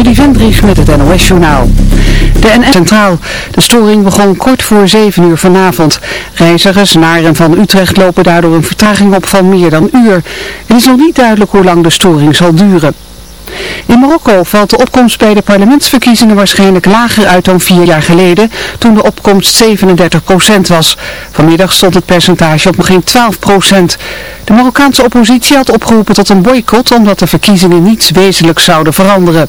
Trudy Vendrich met het NOS-journaal. De NS Centraal. De storing begon kort voor 7 uur vanavond. Reizigers naar en van Utrecht lopen daardoor een vertraging op van meer dan uur. Het is nog niet duidelijk hoe lang de storing zal duren. In Marokko valt de opkomst bij de parlementsverkiezingen waarschijnlijk lager uit dan vier jaar geleden, toen de opkomst 37% was. Vanmiddag stond het percentage op nog geen 12%. De Marokkaanse oppositie had opgeroepen tot een boycott omdat de verkiezingen niets wezenlijk zouden veranderen.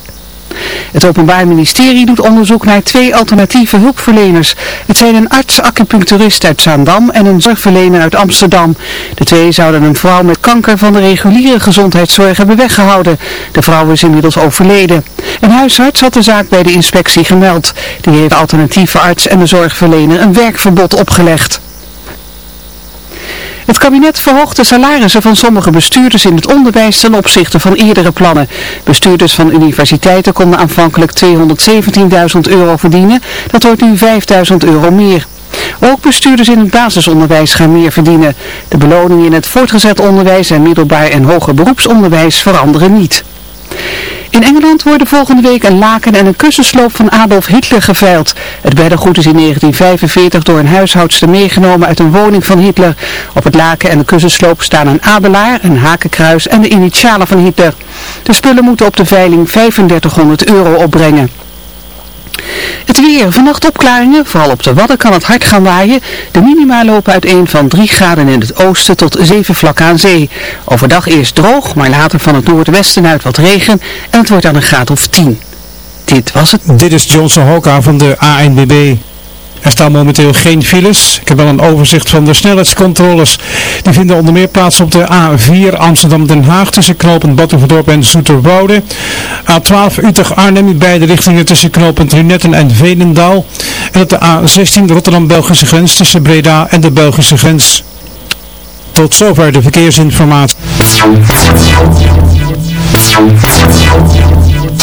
Het Openbaar Ministerie doet onderzoek naar twee alternatieve hulpverleners. Het zijn een arts-acupuncturist uit Zaandam en een zorgverlener uit Amsterdam. De twee zouden een vrouw met kanker van de reguliere gezondheidszorg hebben weggehouden. De vrouw is inmiddels overleden. Een huisarts had de zaak bij de inspectie gemeld. Die heeft de alternatieve arts en de zorgverlener een werkverbod opgelegd. Het kabinet verhoogt de salarissen van sommige bestuurders in het onderwijs ten opzichte van eerdere plannen. Bestuurders van universiteiten konden aanvankelijk 217.000 euro verdienen. Dat wordt nu 5.000 euro meer. Ook bestuurders in het basisonderwijs gaan meer verdienen. De beloningen in het voortgezet onderwijs en middelbaar en hoger beroepsonderwijs veranderen niet. In Engeland worden volgende week een laken en een kussensloop van Adolf Hitler geveild. Het beddengoed is in 1945 door een huishoudster meegenomen uit een woning van Hitler. Op het laken en de kussensloop staan een abelaar, een hakenkruis en de initialen van Hitler. De spullen moeten op de veiling 3500 euro opbrengen. Het weer. Vannacht opklaringen. Vooral op de Wadden kan het hard gaan waaien. De minima lopen uiteen van 3 graden in het oosten tot 7 vlakken aan zee. Overdag eerst droog, maar later van het noordwesten uit wat regen. En het wordt dan een graad of 10. Dit was het. Dit is Johnson Hoka van de ANBB. Er staan momenteel geen files. Ik heb wel een overzicht van de snelheidscontroles. Die vinden onder meer plaats op de A4 Amsterdam-Den Haag tussen knooppunt Batuverdorp en Zoeterwoude. A12 Utrecht-Arnhem in beide richtingen tussen knooppunt Runetten en Veenendaal. En op de A16 Rotterdam-Belgische grens tussen Breda en de Belgische grens. Tot zover de verkeersinformatie.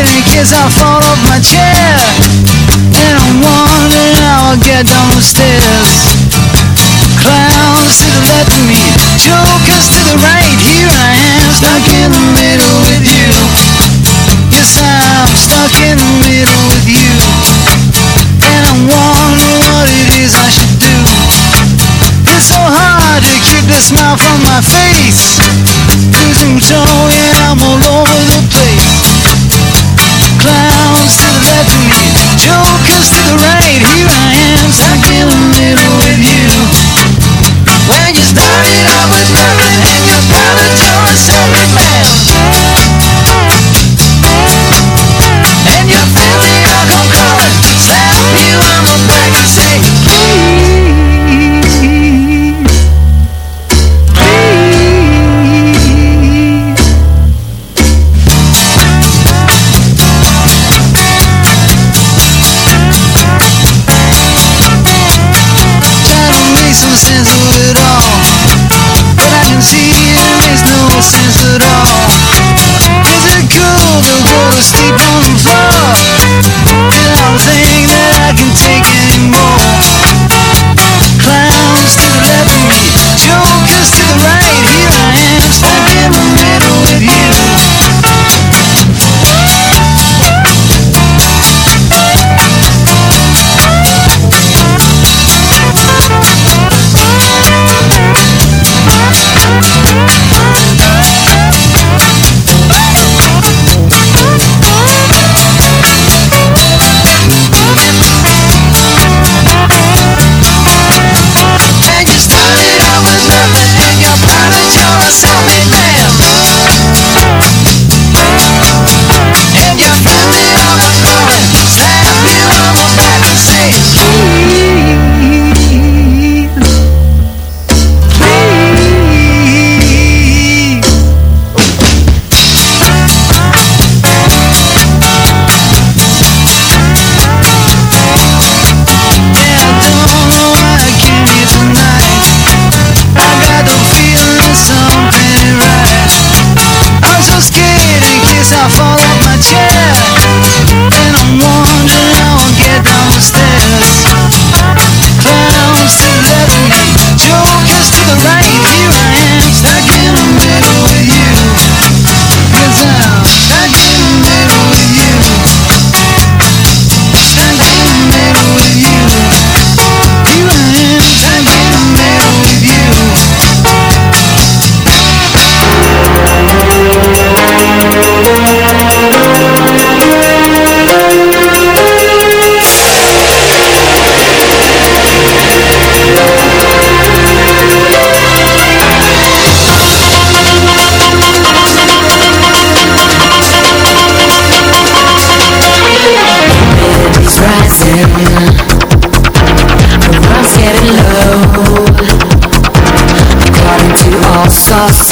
as I fall off my chair. And I'm wondering how I'll get down the stairs Clowns to the left of me Jokers to the right. Here I am stuck in the middle with you. Yes, I'm stuck in the us.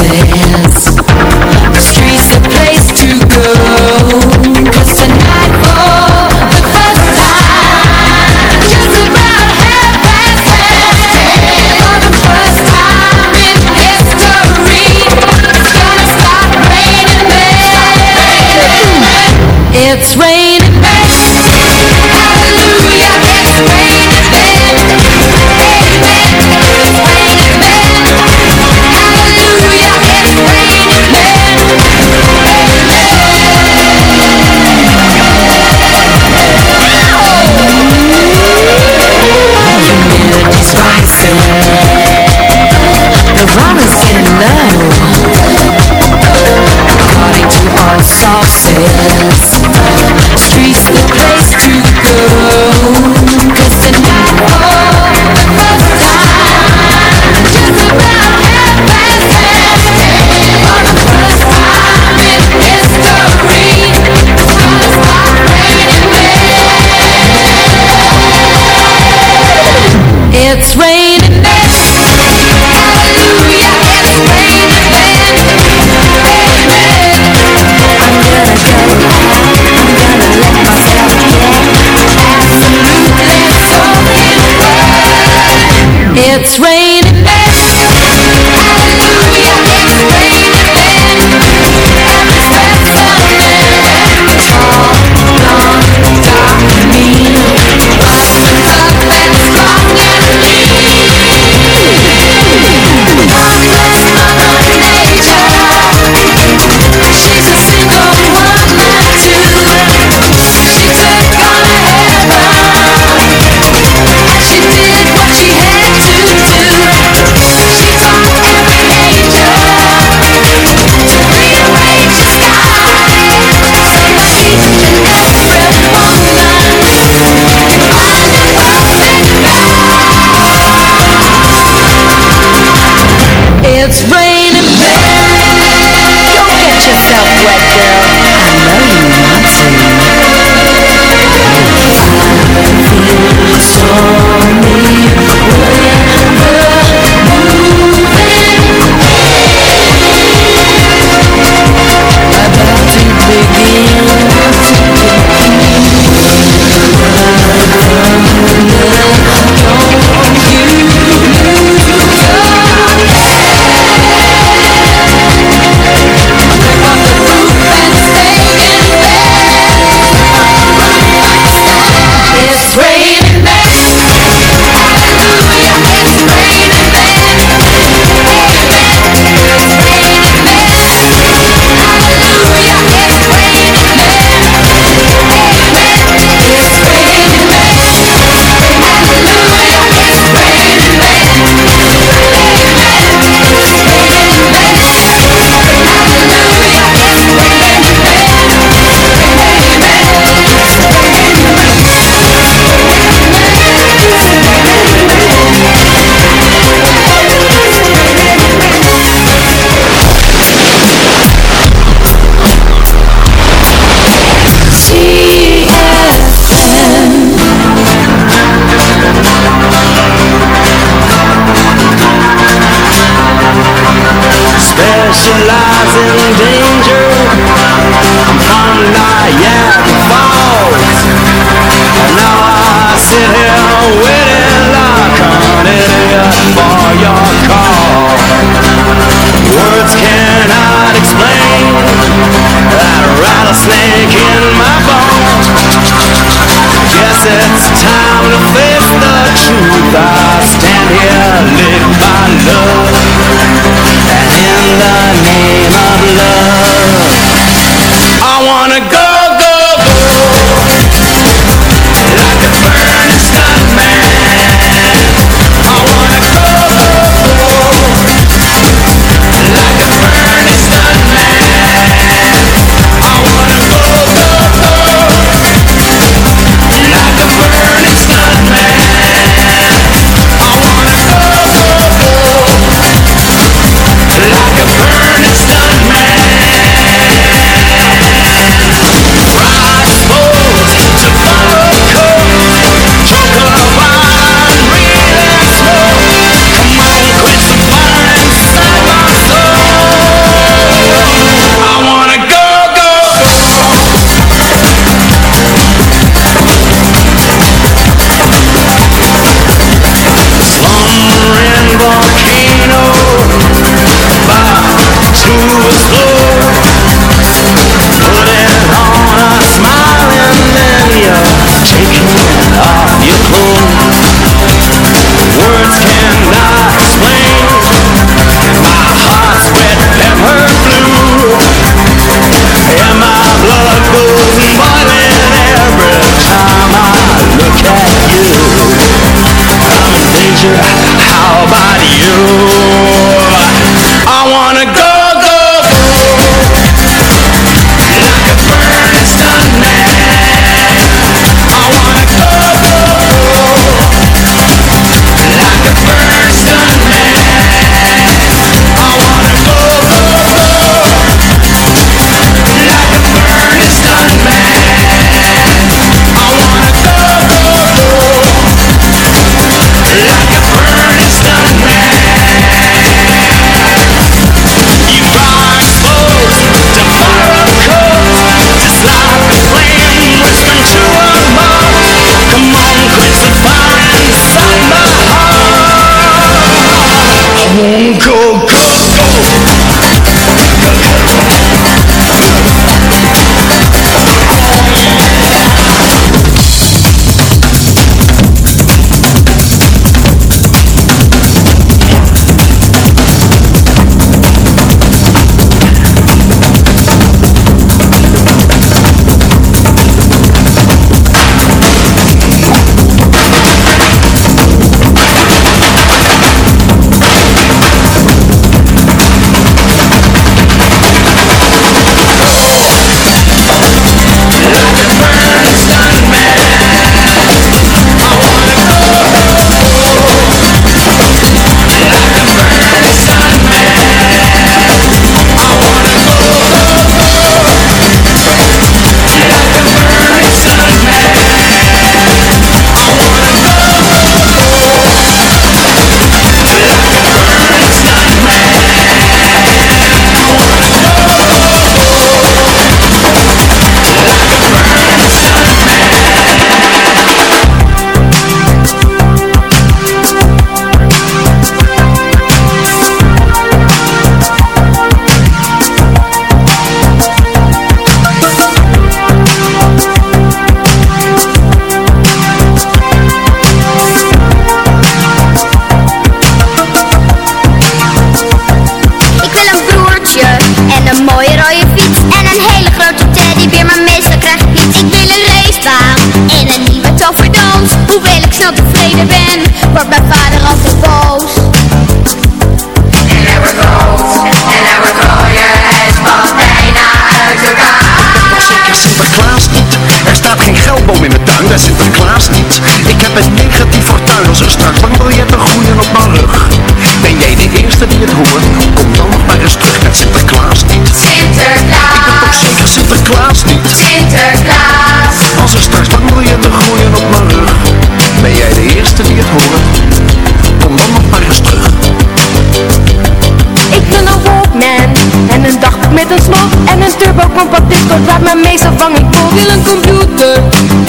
daarmee meestal vang ik vol Wil een computer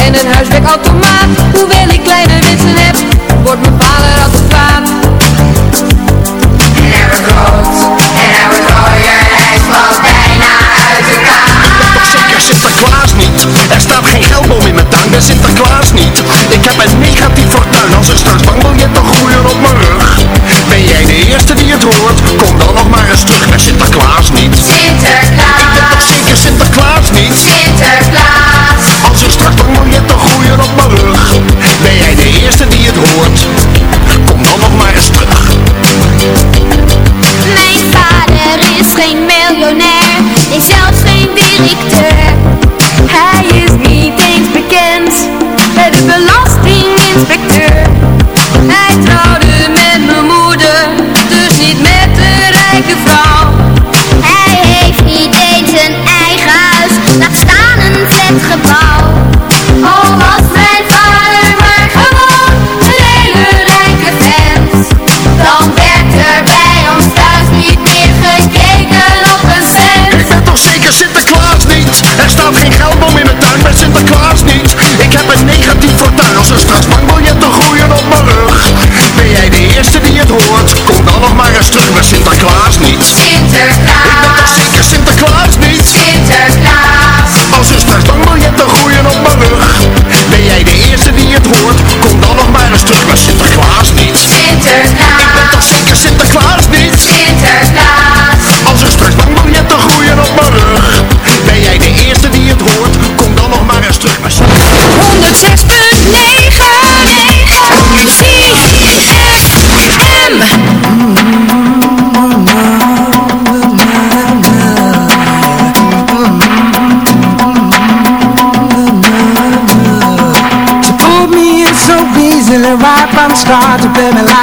en een huiswerkautomaat. Hoewel ik kleine wensen heb, wordt mijn vader altijd kwaad. En hij wordt groot en hij wordt gooier Hij valt bijna uit de kaart. Dat zeker Sinterklaas niet. Er staat geen geldboom in mijn tuin, Sinterklaas niet. Ik heb een negatief fortuin als er straks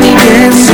mi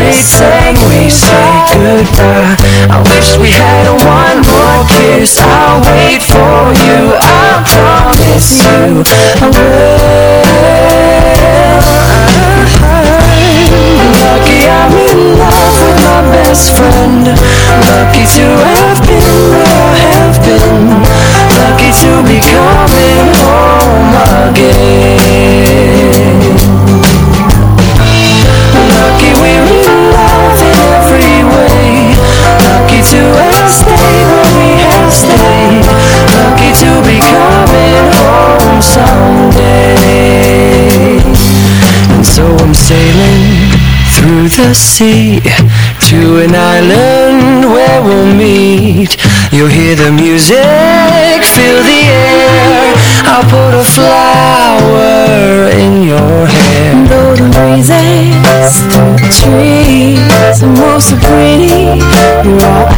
we sing we say goodbye. I wish we had one more kiss. I'll wait for you. I promise you. I will. Lucky I'm in love with my best friend. Lucky to have been where I have been. Lucky to be coming home again someday And so I'm sailing through the sea To an island where we'll meet. You'll hear the music, feel the air. I'll put a flower in your hair. Blow the breezes the trees And move so pretty, you're all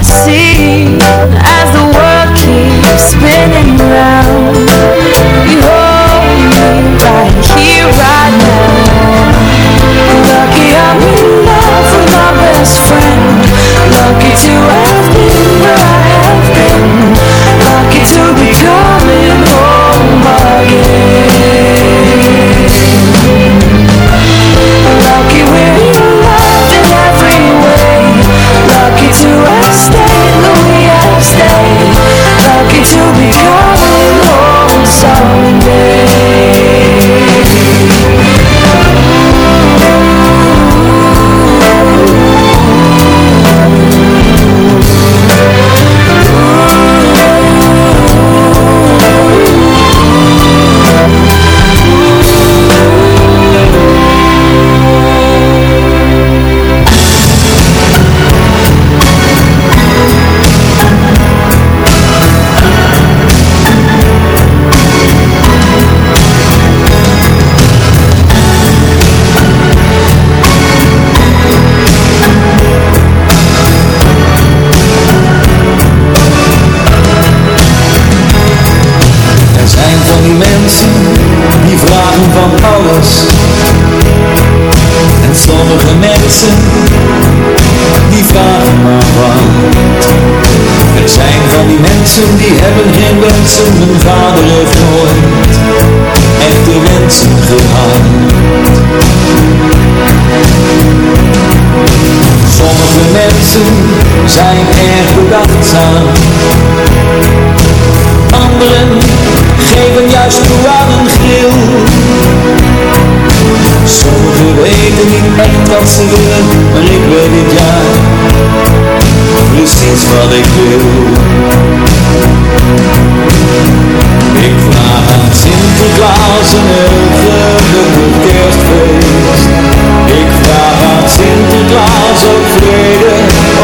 zijn erg bedachtzaam. Anderen geven juist toe aan een gril Sommigen weten niet echt wat ze willen Maar ik weet het ja Precies wat ik wil. Ik vraag aan Sinterklaas een heel gelukkig kerstfeest. Ik vraag aan Sinterklaas ook vrede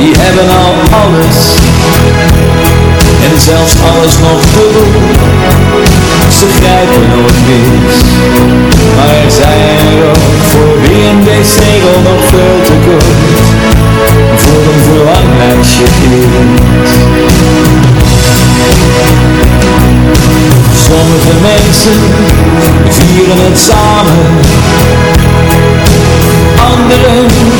die hebben al alles. En zelfs alles nog te doen Ze grijpen nooit mis Maar er zijn er ook voor wie een deze regel nog veel te kort. Voor een verlanglijstje is Sommige mensen vieren het samen. Anderen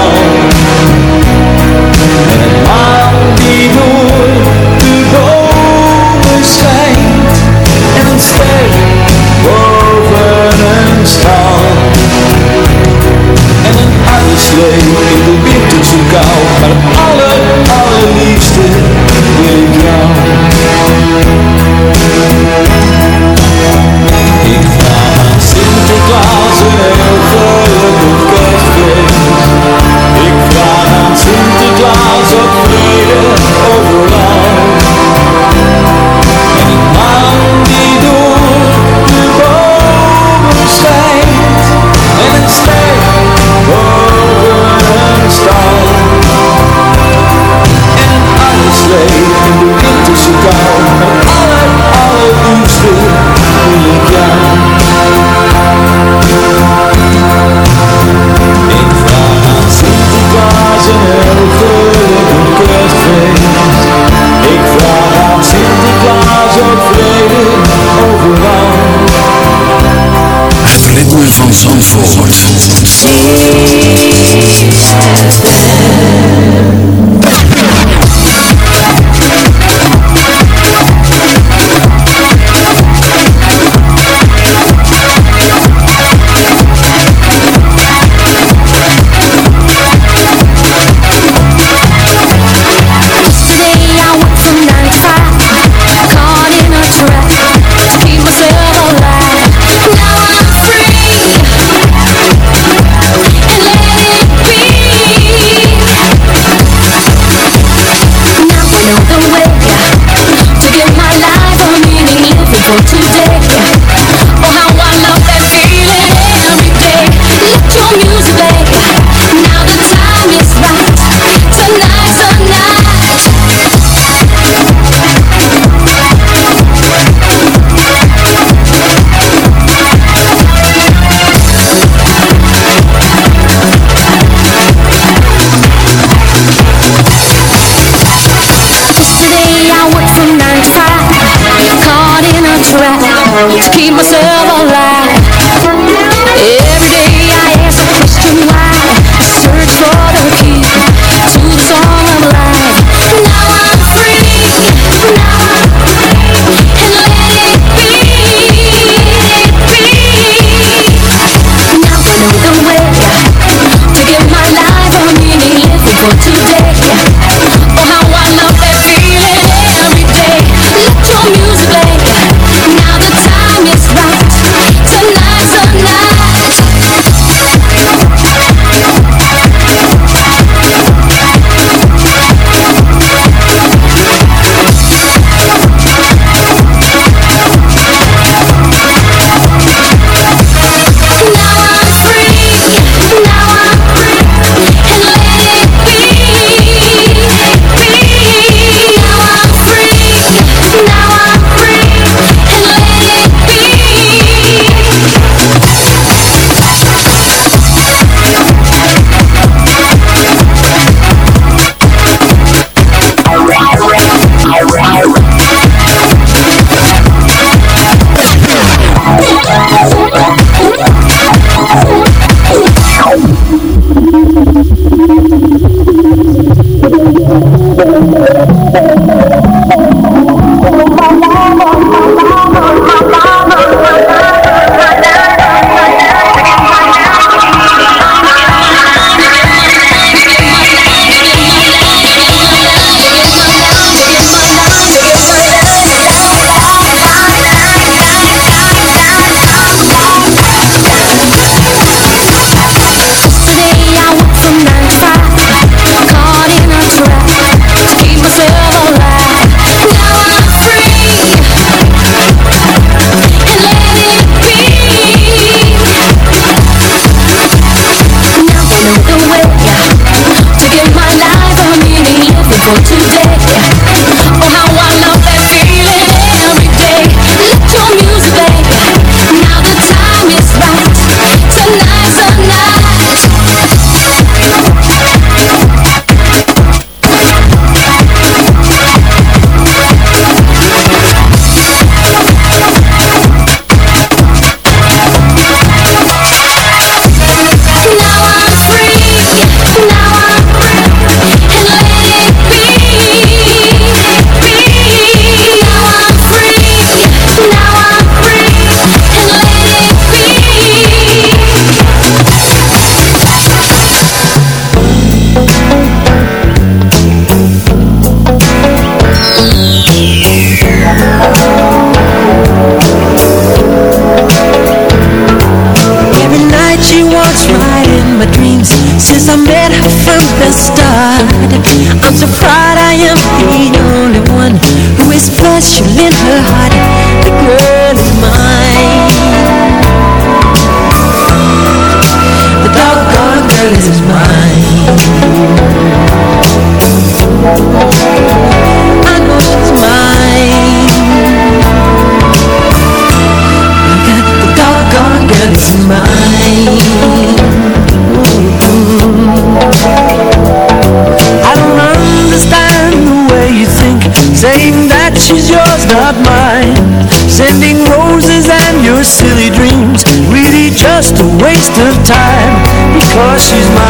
she's my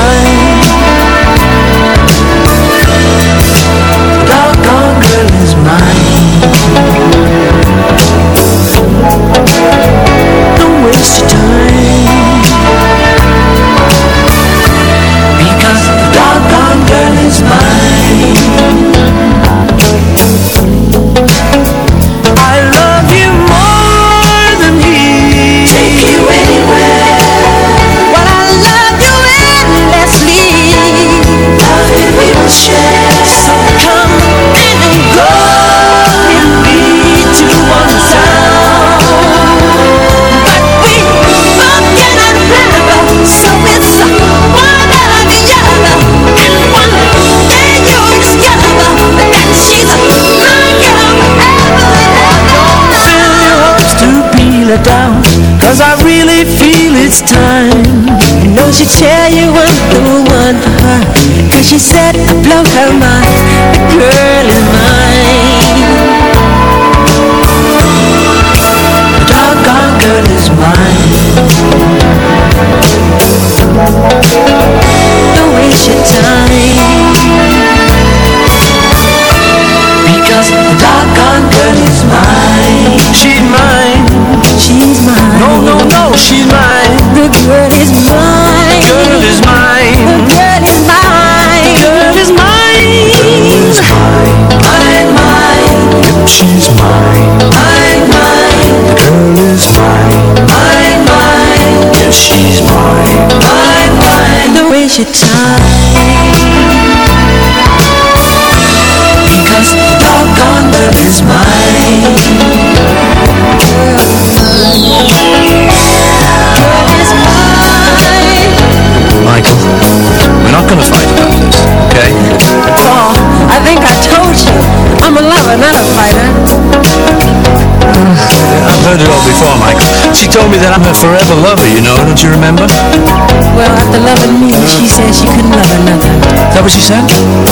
your time Because doggone girl is mine Michael, we're not gonna fight about this, okay? Paul, I think I told you I'm a lover, not a fighter I've heard it all before, Michael. She told me that I'm her forever lover, you know, don't you remember? Well, after loving me, she said she couldn't love another Is that what she said?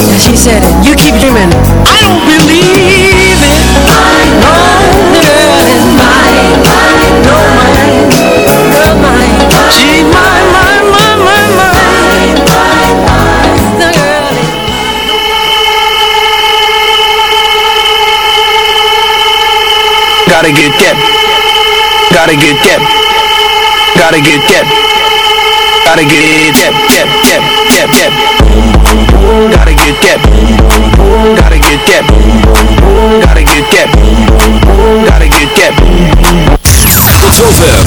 Yeah, she said it You keep dreaming I don't believe it I know the girl is mine Mine, no mine Girl mine She's mine, mine, mine, mine, mine Mine, mine, The girl is Gotta get that. Gotta get that. Gotta get that.